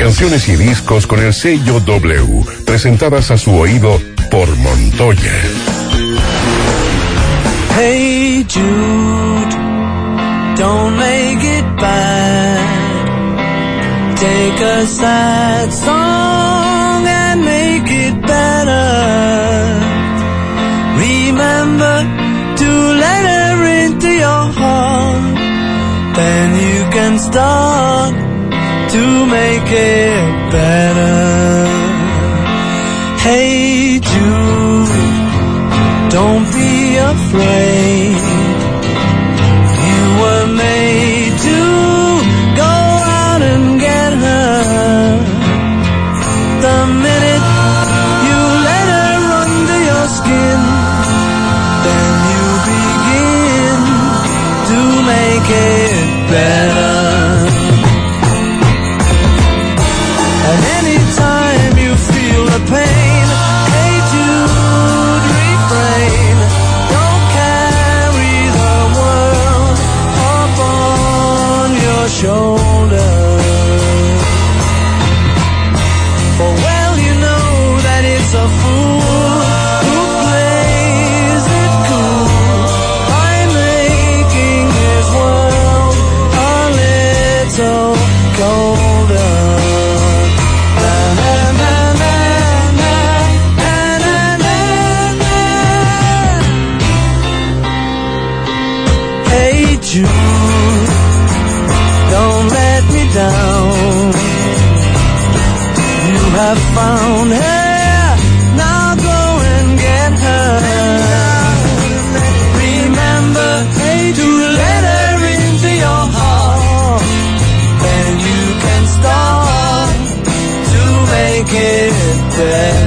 canciones y discos con el sello W, presentadas a su oído por Montoya. Hey Jude, don't make it bad. Take a sad song and make it better. Remember to let her into your heart. Then you can start to make it better. Hey Jude, don't be afraid. Have found her, now go and get her. Remember to let her into your heart, then you can start to make it better.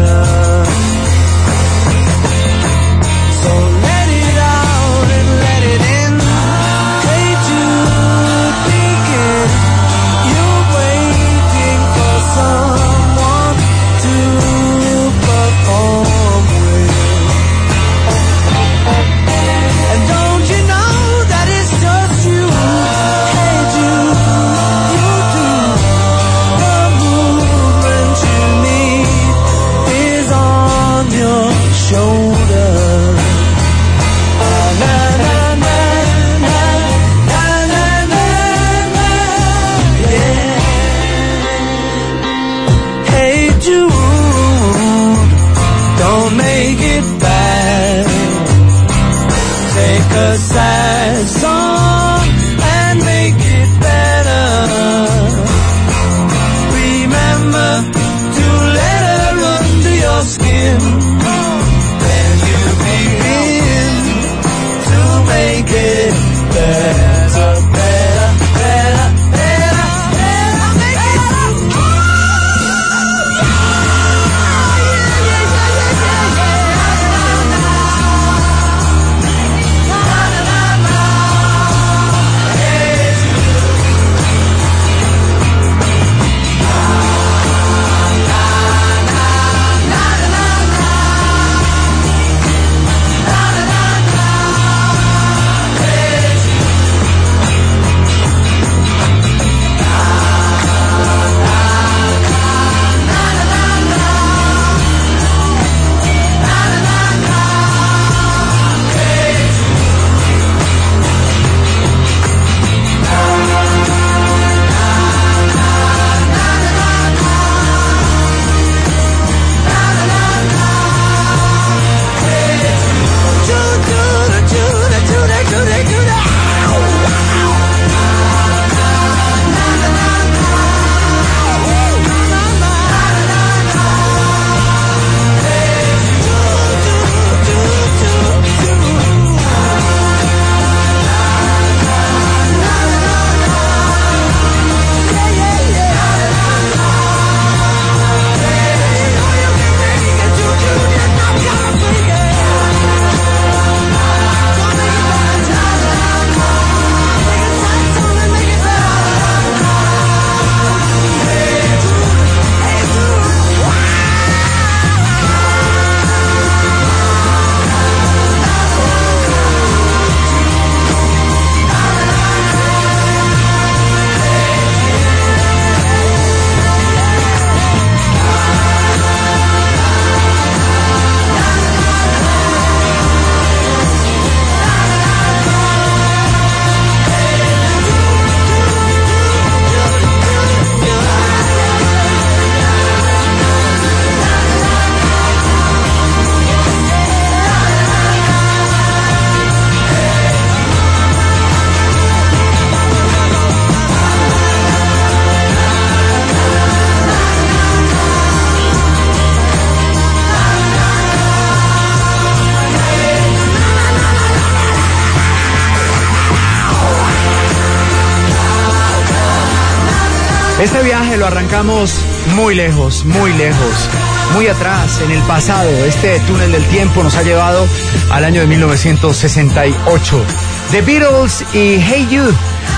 Este viaje lo arrancamos muy lejos, muy lejos, muy atrás, en el pasado. Este túnel del tiempo nos ha llevado al año de 1968. The Beatles y Hey You,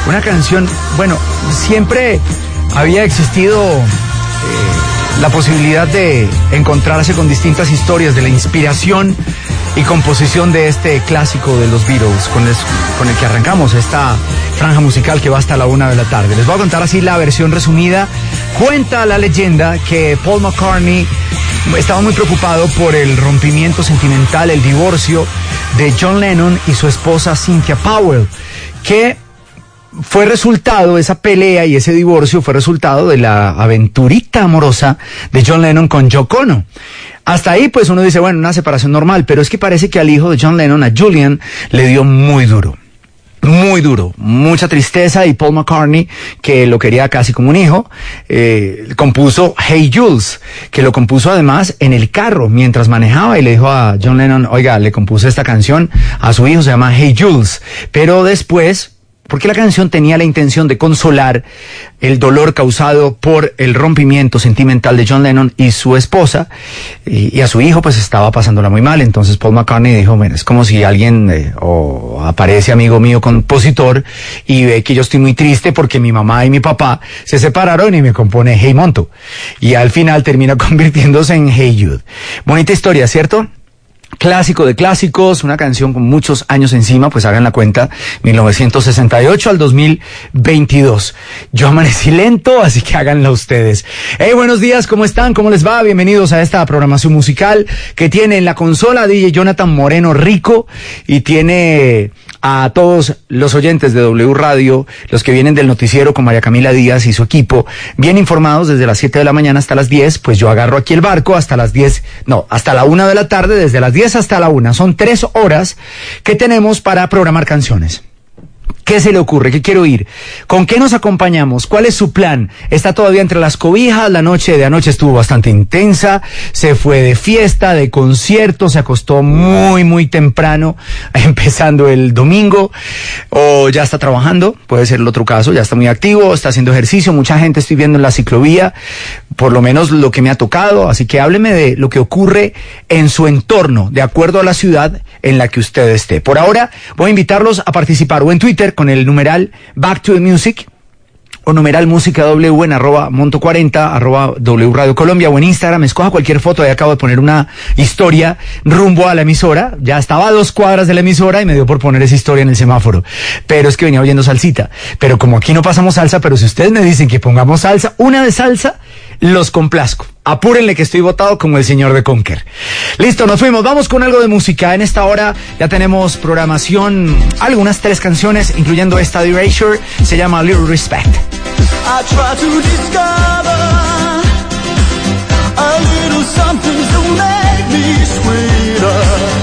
una canción, bueno, siempre había existido eh, la posibilidad de encontrarse con distintas historias de la inspiración y composición de este clásico de los Beatles, con el, con el que arrancamos esta franja musical que va hasta la una de la tarde. Les voy a contar así la versión resumida. Cuenta la leyenda que Paul McCartney estaba muy preocupado por el rompimiento sentimental, el divorcio de John Lennon y su esposa Cynthia Powell, que fue resultado, esa pelea y ese divorcio fue resultado de la aventurita amorosa de John Lennon con Yoko Ono. Hasta ahí, pues uno dice, bueno, una separación normal, pero es que parece que al hijo de John Lennon, a Julian, le dio muy duro. Muy duro, mucha tristeza y Paul McCartney, que lo quería casi como un hijo, eh, compuso Hey Jules, que lo compuso además en el carro mientras manejaba y le dijo a John Lennon, oiga, le compuse esta canción a su hijo, se llama Hey Jules, pero después porque la canción tenía la intención de consolar el dolor causado por el rompimiento sentimental de John Lennon y su esposa, y, a su hijo pues estaba pasándola muy mal. Entonces Paul McCartney dijo, es como si alguien eh, o aparece amigo mío compositor y ve que yo estoy muy triste porque mi mamá y mi papá se separaron y me compone Hey Monto. Y al final termina convirtiéndose en Hey Jude. Bonita historia, ¿cierto? Clásico de clásicos, una canción con muchos años encima, pues hagan la cuenta, 1968 al 2022. Yo amanecí lento, así que háganlo ustedes. Hey, buenos días, ¿cómo están? ¿Cómo les va? Bienvenidos a esta programación musical que tiene en la consola DJ Jonathan Moreno Rico y tiene a todos los oyentes de W Radio, los que vienen del noticiero con María Camila Díaz y su equipo, bien informados desde las 7 de la mañana hasta las 10, pues yo agarro aquí el barco hasta las 10, no, hasta la 1 de la tarde, desde las 10 hasta la 1. Son tres horas que tenemos para programar canciones. ¿Qué se le ocurre? ¿Qué quiero ir? ¿Con qué nos acompañamos? ¿Cuál es su plan? ¿Está todavía entre las cobijas? La noche de anoche estuvo bastante intensa. Se fue de fiesta, de concierto, se acostó muy, muy temprano, empezando el domingo. O ya está trabajando, puede ser el otro caso, ya está muy activo, está haciendo ejercicio. Mucha gente estoy viendo en la ciclovía, por lo menos lo que me ha tocado. Así que hábleme de lo que ocurre en su entorno, de acuerdo a la ciudad en la que usted esté. Por ahora, voy a invitarlos a participar o en Twitter con el numeral Back to the Music o numeral música W en arroba monto 40, arroba W Radio Colombia o en Instagram, escoja cualquier foto, ahí acabo de poner una historia rumbo a la emisora, ya estaba a dos cuadras de la emisora y me dio por poner esa historia en el semáforo, pero es que venía oyendo salsita, pero como aquí no pasamos salsa, pero si ustedes me dicen que pongamos salsa, una de salsa, los complazco. Apúrenle que estoy votado como el señor de Conker. Listo, nos fuimos. Vamos con algo de música. En esta hora ya tenemos programación, algunas tres canciones, incluyendo esta de Erasure. Se llama Little Respect. I try to discover a little something to make me sweeter.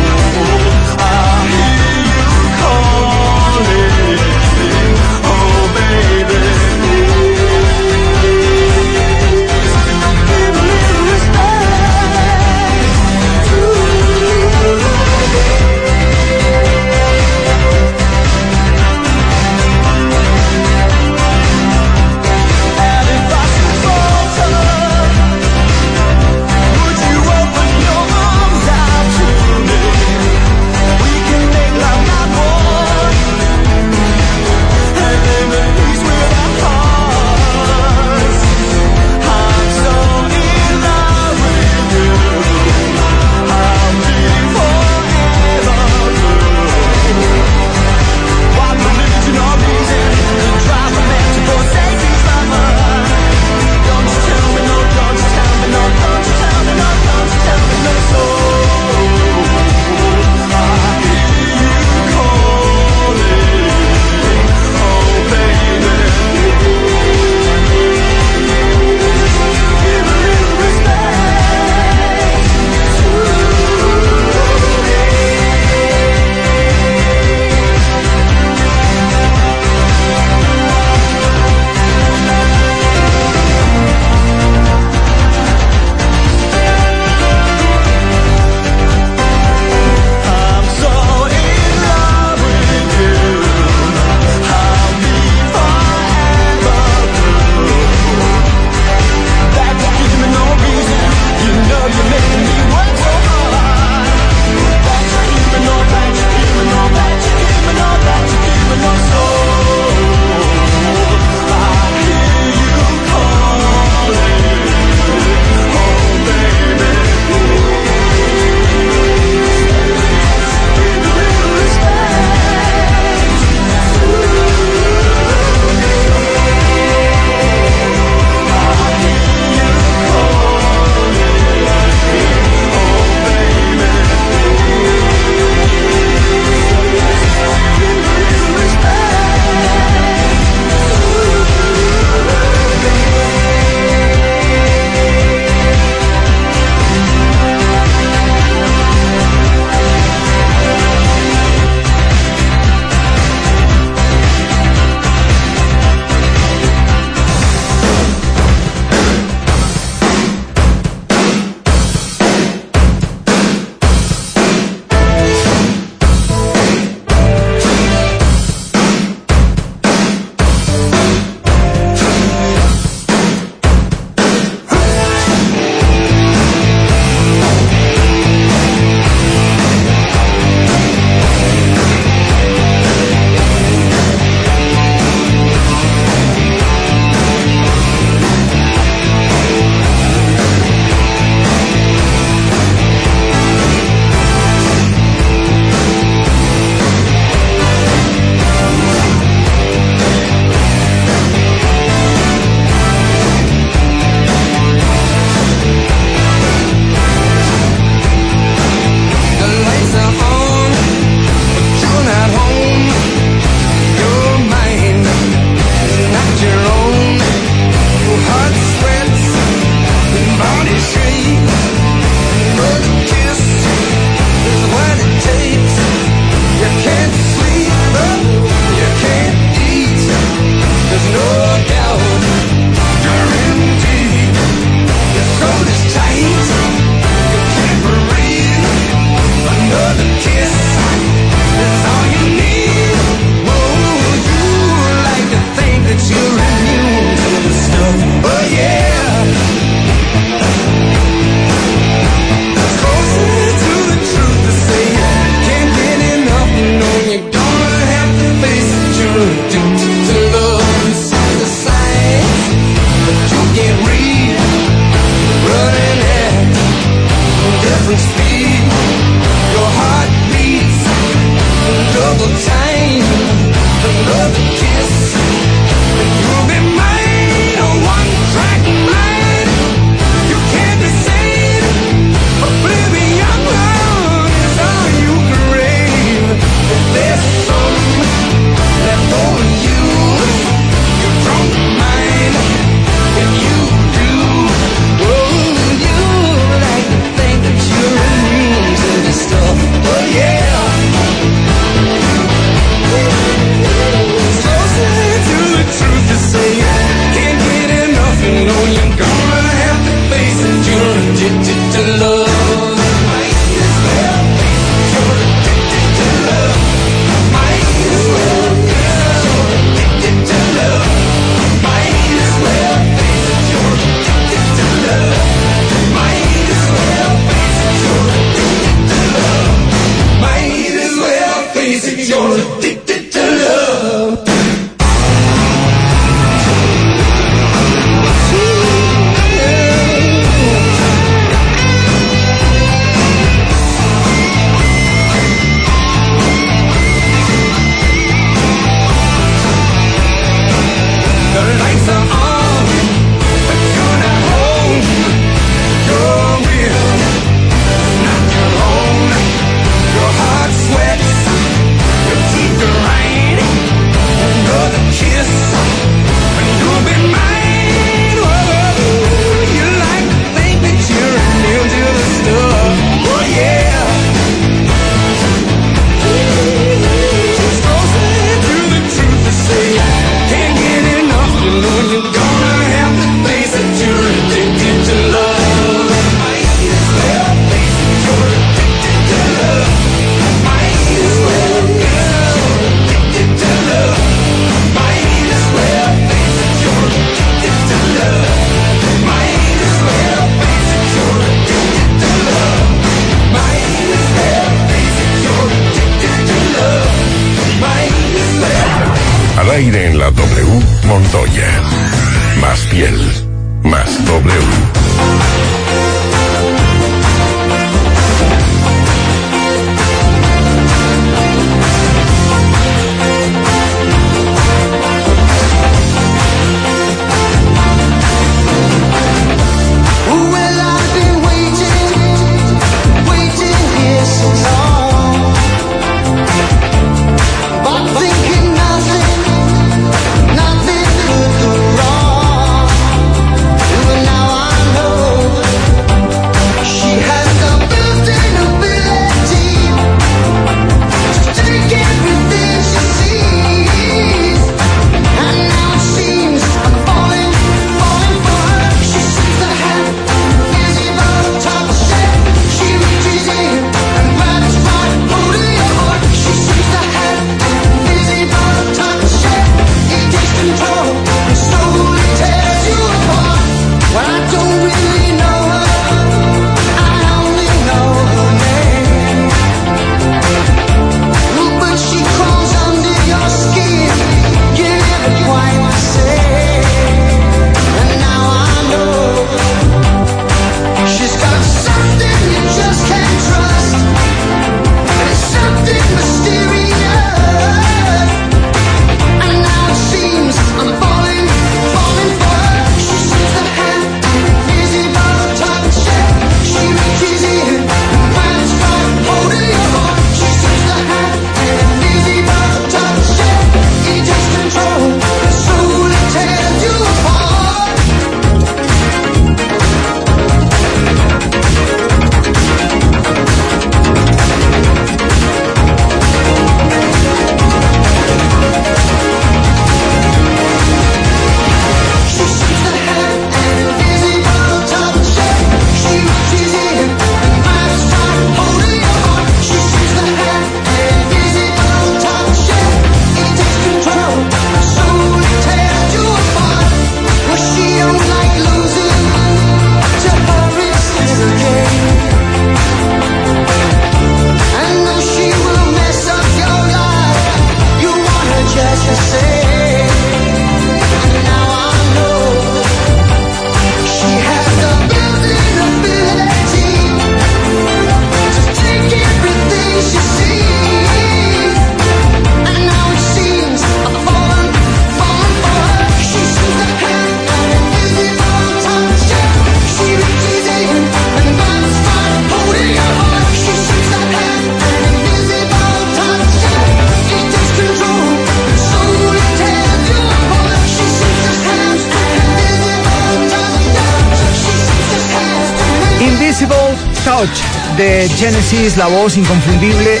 De Genesis, la voz inconfundible.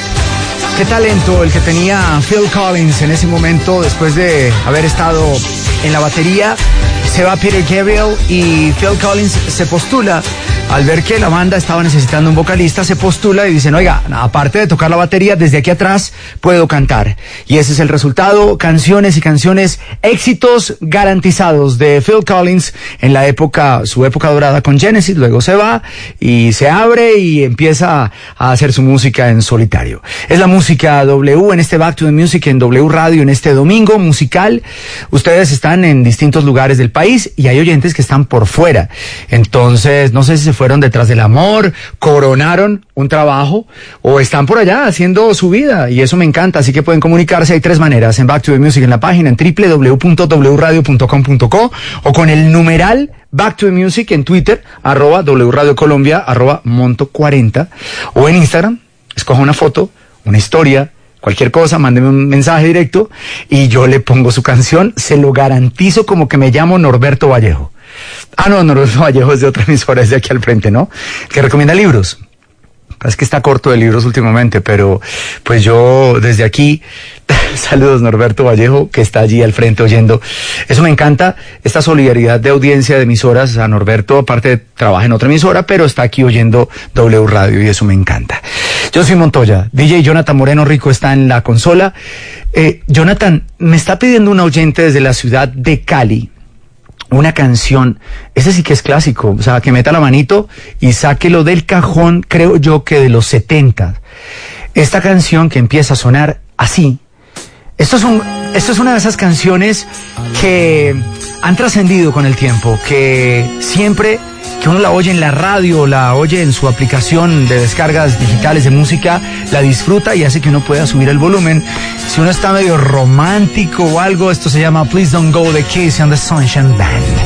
Qué talento el que tenía Phil Collins en ese momento después de haber estado en la batería. Se va Peter Gabriel y Phil Collins se postula al ver que la banda estaba necesitando un vocalista, se postula y dicen, oiga, aparte de tocar la batería, desde aquí atrás puedo cantar. Y ese es el resultado, canciones y canciones, éxitos garantizados de Phil Collins en la época, su época dorada con Genesis, luego se va y se abre y empieza a hacer su música en solitario. Es la música W en este Back to the Music en W Radio en este domingo musical. Ustedes están en distintos lugares del país y hay oyentes que están por fuera. Entonces, no sé si se fueron detrás del amor, coronaron un trabajo o están por allá haciendo su vida y eso me encanta. Así que pueden comunicarse. Hay tres maneras en Back to the Music en la página en www.wradio.com.co o con el numeral Back to the Music en Twitter, arroba W Radio Colombia, arroba Monto 40 o en Instagram. Escoja una foto, una historia, cualquier cosa, mándeme un mensaje directo y yo le pongo su canción. Se lo garantizo como que me llamo Norberto Vallejo. Ah, no, Norberto Vallejo es de otra emisora, es de aquí al frente, ¿no? Que recomienda libros. Es que está corto de libros últimamente, pero pues yo desde aquí, saludos Norberto Vallejo, que está allí al frente oyendo. Eso me encanta, esta solidaridad de audiencia de emisoras. A Norberto, aparte, trabaja en otra emisora, pero está aquí oyendo W Radio y eso me encanta. Yo soy Montoya, DJ Jonathan Moreno Rico está en la consola. Eh, Jonathan, me está pidiendo un oyente desde la ciudad de Cali una canción, ese sí que es clásico, o sea, que meta la manito y sáquelo del cajón, creo yo que de los 70. Esta canción que empieza a sonar así. Esto es, un, esto es una de esas canciones que han trascendido con el tiempo, que siempre que uno la oye en la radio, la oye en su aplicación de descargas digitales de música, la disfruta y hace que uno pueda subir el volumen. Si uno está medio romántico o algo, esto se llama Please Don't Go de Kiss and the Sunshine Band.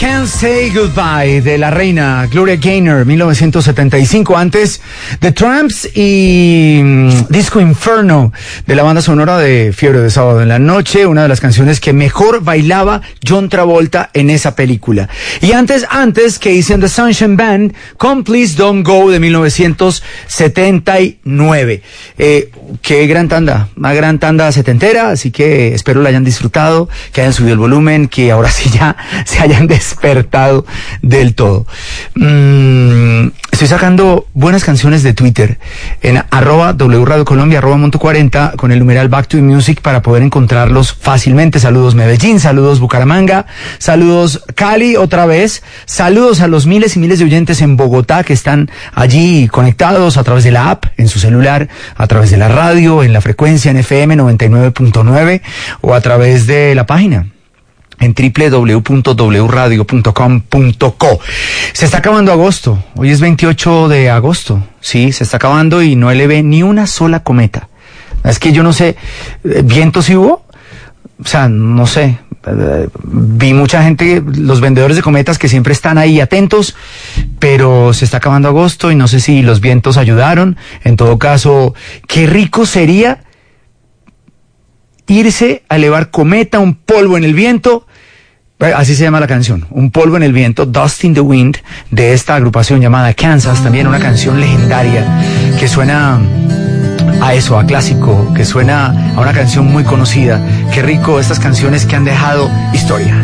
Never Can Say Goodbye de la reina Gloria Gaynor, 1975. Antes, The Tramps y mm, Disco Inferno de la banda sonora de Fiebre de Sábado en la Noche, una de las canciones que mejor bailaba John Travolta en esa película. Y antes, antes que hice The Sunshine Band con Please Don't Go de 1979. Eh, qué gran tanda, una gran tanda setentera, así que espero la hayan disfrutado, que hayan subido el volumen, que ahora sí ya se hayan despertado del todo. Mm, estoy sacando buenas canciones de Twitter en arroba W Radio Colombia, arroba Monto 40 con el numeral Back to Music para poder encontrarlos fácilmente. Saludos Medellín, saludos Bucaramanga, saludos Cali otra vez, saludos a los miles y miles de oyentes en Bogotá que están allí conectados a través de la app, en su celular, a través de la radio, en la frecuencia en FM 99.9 o a través de la página en www.wradio.com.co. Se está acabando agosto. Hoy es 28 de agosto. Sí, se está acabando y no ve ni una sola cometa. Es que yo no sé, eh, ¿vientos sí hubo? O sea, no sé. Eh, Vi mucha gente, los vendedores de cometas que siempre están ahí atentos, pero se está acabando agosto y no sé si los vientos ayudaron. En todo caso, qué rico sería irse a elevar cometa, un polvo en el viento. Eh, Así se llama la canción, Un polvo en el viento, Dust in the Wind, de esta agrupación llamada Kansas, también una canción legendaria que suena a eso, a clásico, que suena a una canción muy conocida. Qué rico estas canciones que han dejado historia.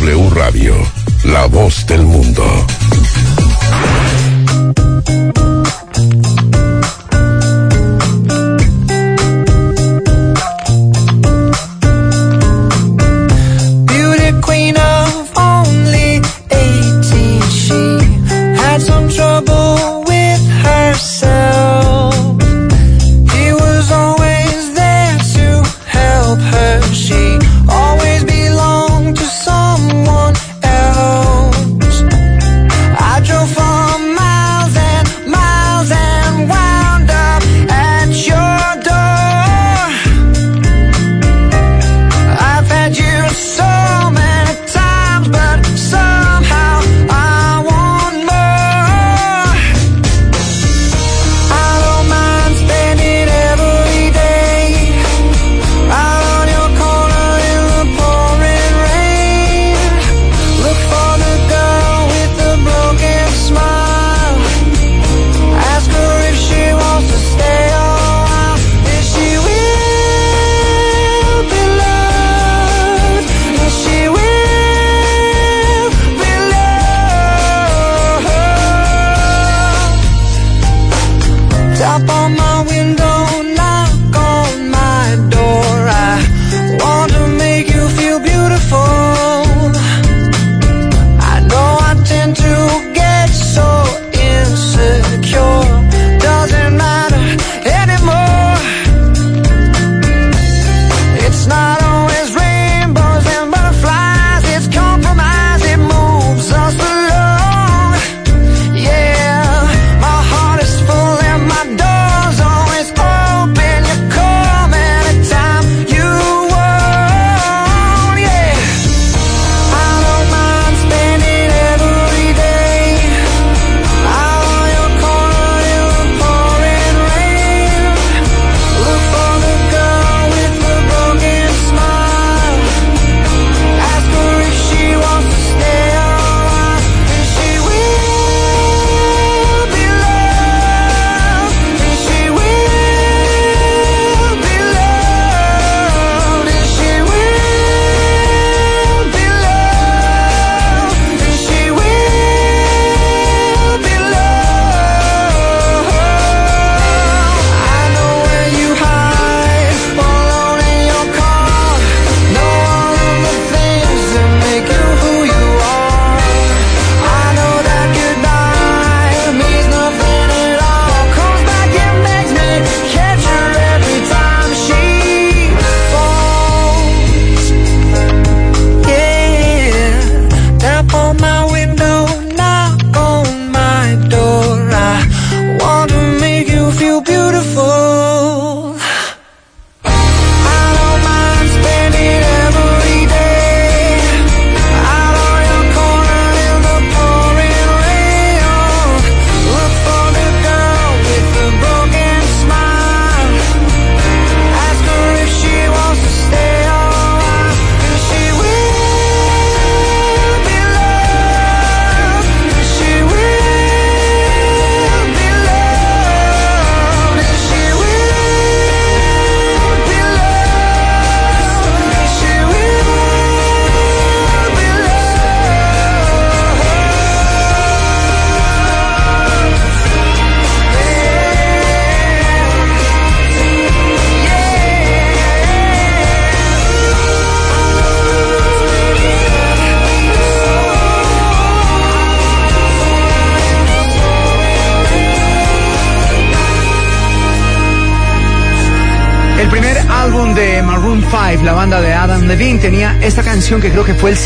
W Radio, la voz del mundo.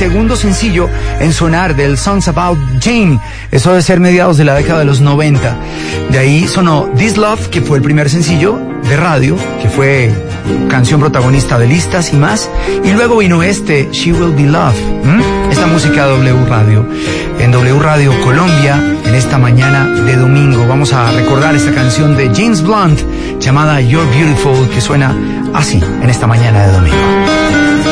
Segundo sencillo en sonar del Songs About Jane. Eso debe ser mediados de la década de los 90. De ahí sonó This Love, que fue el primer sencillo de radio, que fue canción protagonista de listas y más. Y luego vino este, She Will Be Love. Esta música W Radio. En W Radio Colombia, en esta mañana de domingo, vamos a recordar esta canción de James Blunt llamada You're Beautiful, que suena así en esta mañana de domingo.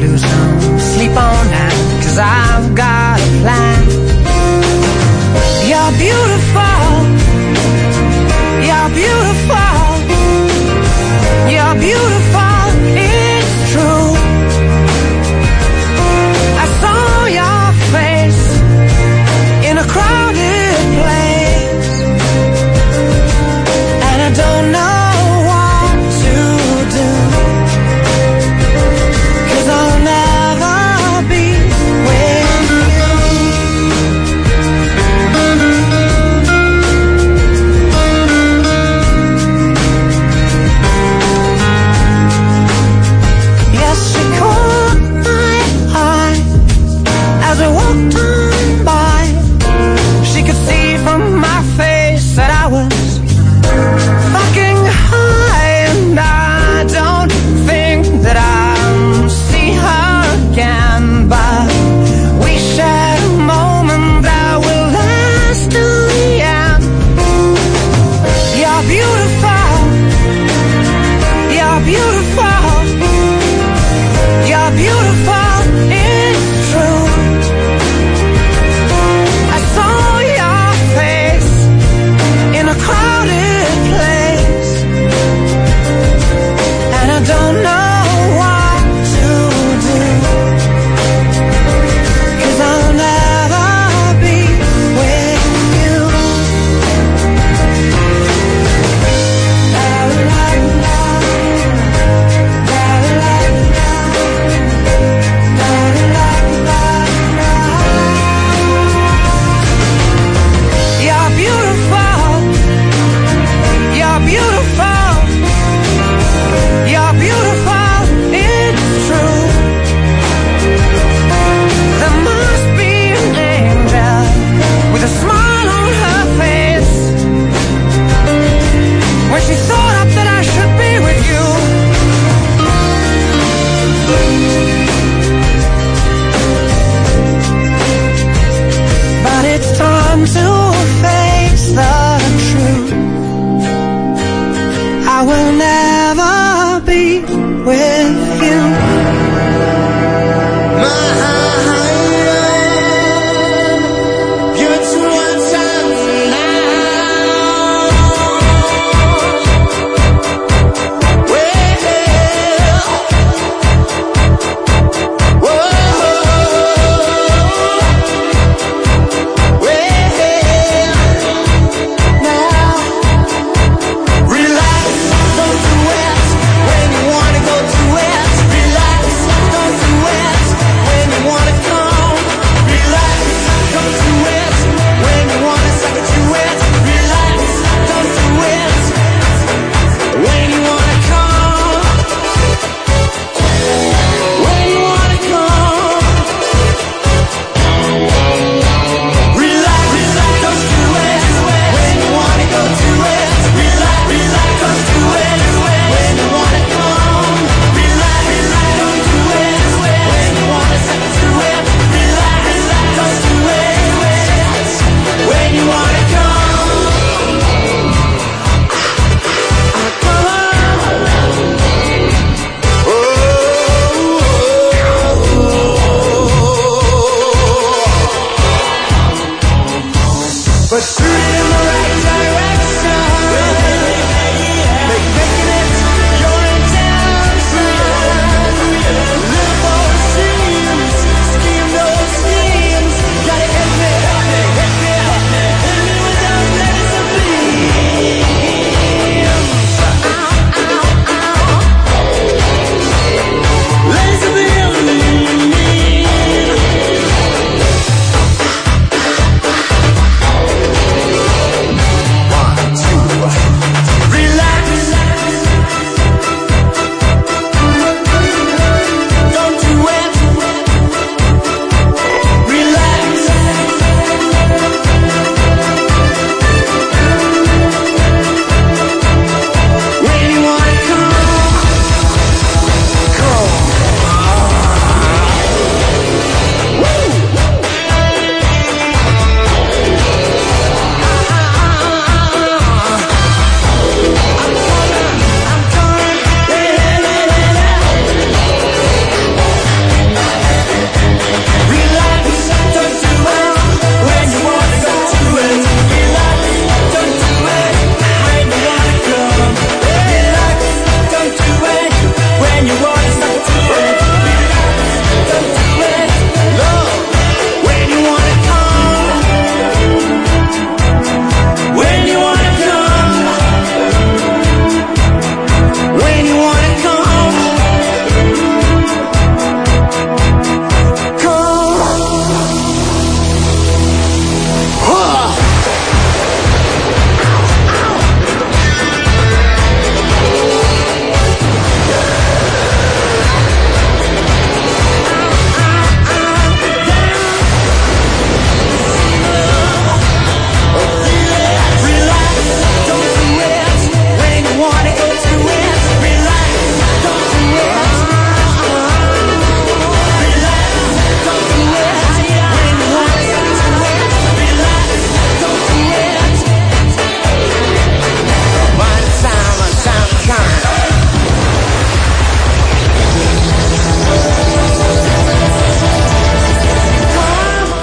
Lose no sleep on that Cause I've got a plan. You're beautiful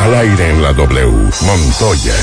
Al aire en la W. Montoya.